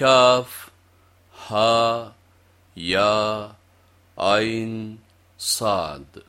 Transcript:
كاف ها يا عين صاد.